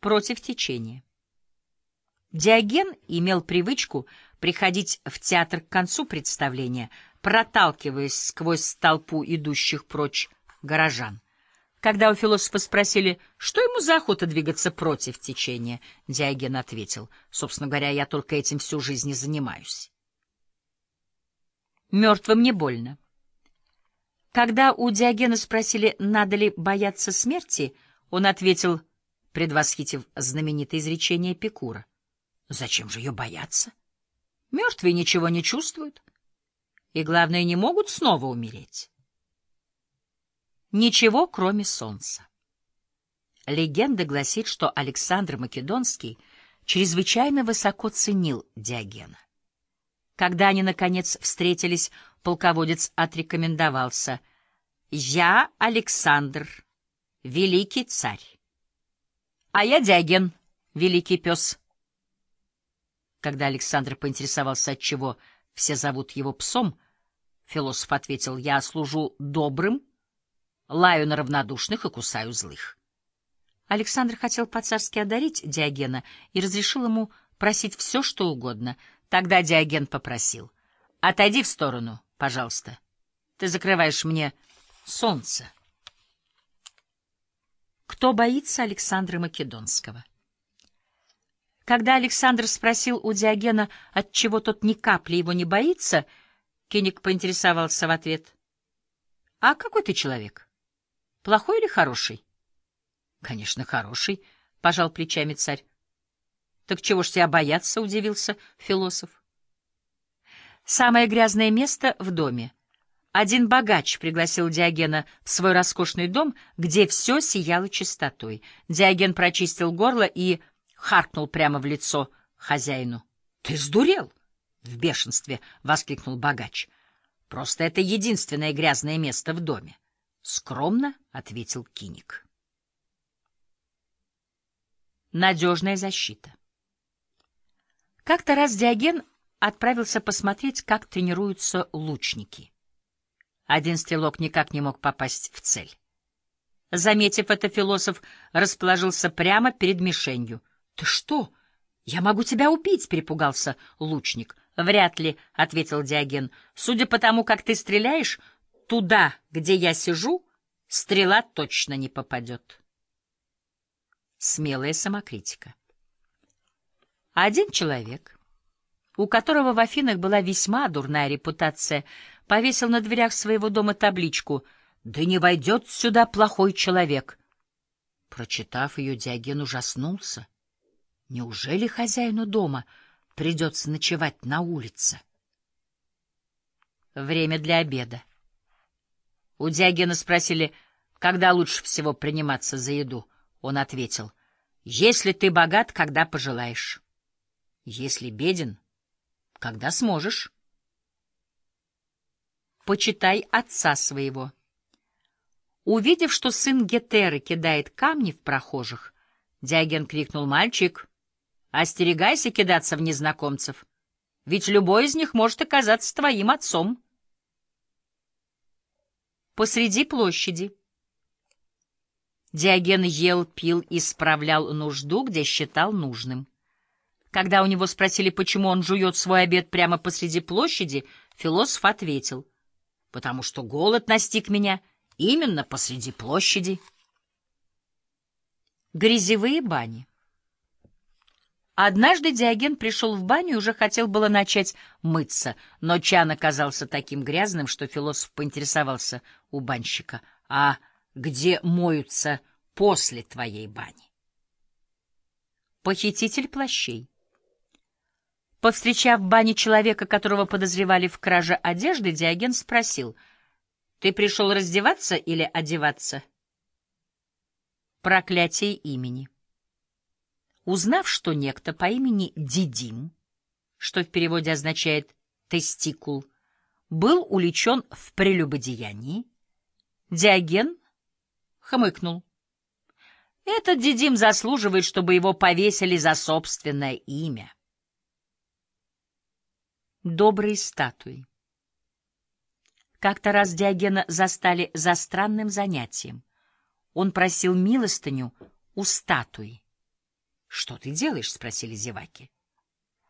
против течения. Диоген имел привычку приходить в театр к концу представления, проталкиваясь сквозь толпу идущих прочь горожан. Когда у философа спросили, что ему за охота двигаться против течения, Диоген ответил, собственно говоря, я только этим всю жизнь и занимаюсь. Мертвым не больно. Когда у Диогена спросили, надо ли бояться смерти, он ответил, предвосхитив знаменитое изречение Пекура. Зачем же ее бояться? Мертвые ничего не чувствуют. И, главное, не могут снова умереть. Ничего, кроме солнца. Легенда гласит, что Александр Македонский чрезвычайно высоко ценил Диогена. Когда они, наконец, встретились, полководец отрекомендовался. «Я Александр, великий царь. А я Диоген, великий пес». Когда Александр поинтересовался, отчего все зовут его псом, философ ответил, «Я служу добрым, лаю на равнодушных и кусаю злых». Александр хотел по-царски одарить Диогена и разрешил ему просить все, что угодно. Тогда Диоген попросил, «Отойди в сторону, пожалуйста. Ты закрываешь мне солнце». Кто боится Александра Македонского? Когда Александр спросил у Диогена, отчего тот ни капли его не боится, Кеник поинтересовался в ответ. — А какой ты человек? Плохой или хороший? — Конечно, хороший, — пожал плечами царь. — Так чего ж тебя бояться? — удивился философ. Самое грязное место в доме. Один богач пригласил Диогена в свой роскошный дом, где все сияло чистотой. Диоген прочистил горло и харкнул прямо в лицо хозяину. — Ты сдурел? — в бешенстве воскликнул богач. — Просто это единственное грязное место в доме. — скромно ответил Киник. Надежная защита. Как-то раз Диоген отправился посмотреть, как тренируются лучники. Один стрелок никак не мог попасть в цель. Заметив это, философ расположился прямо перед мишенью. «Ты что? Я могу тебя убить!» — перепугался лучник. «Вряд ли», — ответил Диоген. «Судя по тому, как ты стреляешь, туда, где я сижу, стрела точно не попадет». Смелая самокритика. Один человек, у которого в Афинах была весьма дурная репутация, повесил на дверях своего дома табличку «Да не войдет сюда плохой человек». Прочитав ее, Диоген ужаснулся. Неужели хозяину дома придется ночевать на улице? Время для обеда. У Диогена спросили, когда лучше всего приниматься за еду. Он ответил, если ты богат, когда пожелаешь. Если беден, когда сможешь. Почитай отца своего. Увидев, что сын Гетеры кидает камни в прохожих, Диоген крикнул «Мальчик!» Остерегайся кидаться в незнакомцев, ведь любой из них может оказаться твоим отцом. Посреди площади. Диоген ел, пил и справлял нужду, где считал нужным. Когда у него спросили, почему он жует свой обед прямо посреди площади, философ ответил, «Потому что голод настиг меня именно посреди площади». Грязевые бани. Однажды Диоген пришел в баню и уже хотел было начать мыться, но чан оказался таким грязным, что философ поинтересовался у банщика, «А где моются после твоей бани?» Похититель плащей Повстречав в бане человека, которого подозревали в краже одежды, Диоген спросил, «Ты пришел раздеваться или одеваться?» Проклятие имени. Узнав, что некто по имени Дидим, что в переводе означает «тестикул», был уличен в прелюбодеянии, Диоген хмыкнул. Этот Дидим заслуживает, чтобы его повесили за собственное имя. Добрые статуи Как-то раз Диогена застали за странным занятием. Он просил милостыню у статуи. — Что ты делаешь? — спросили зеваки.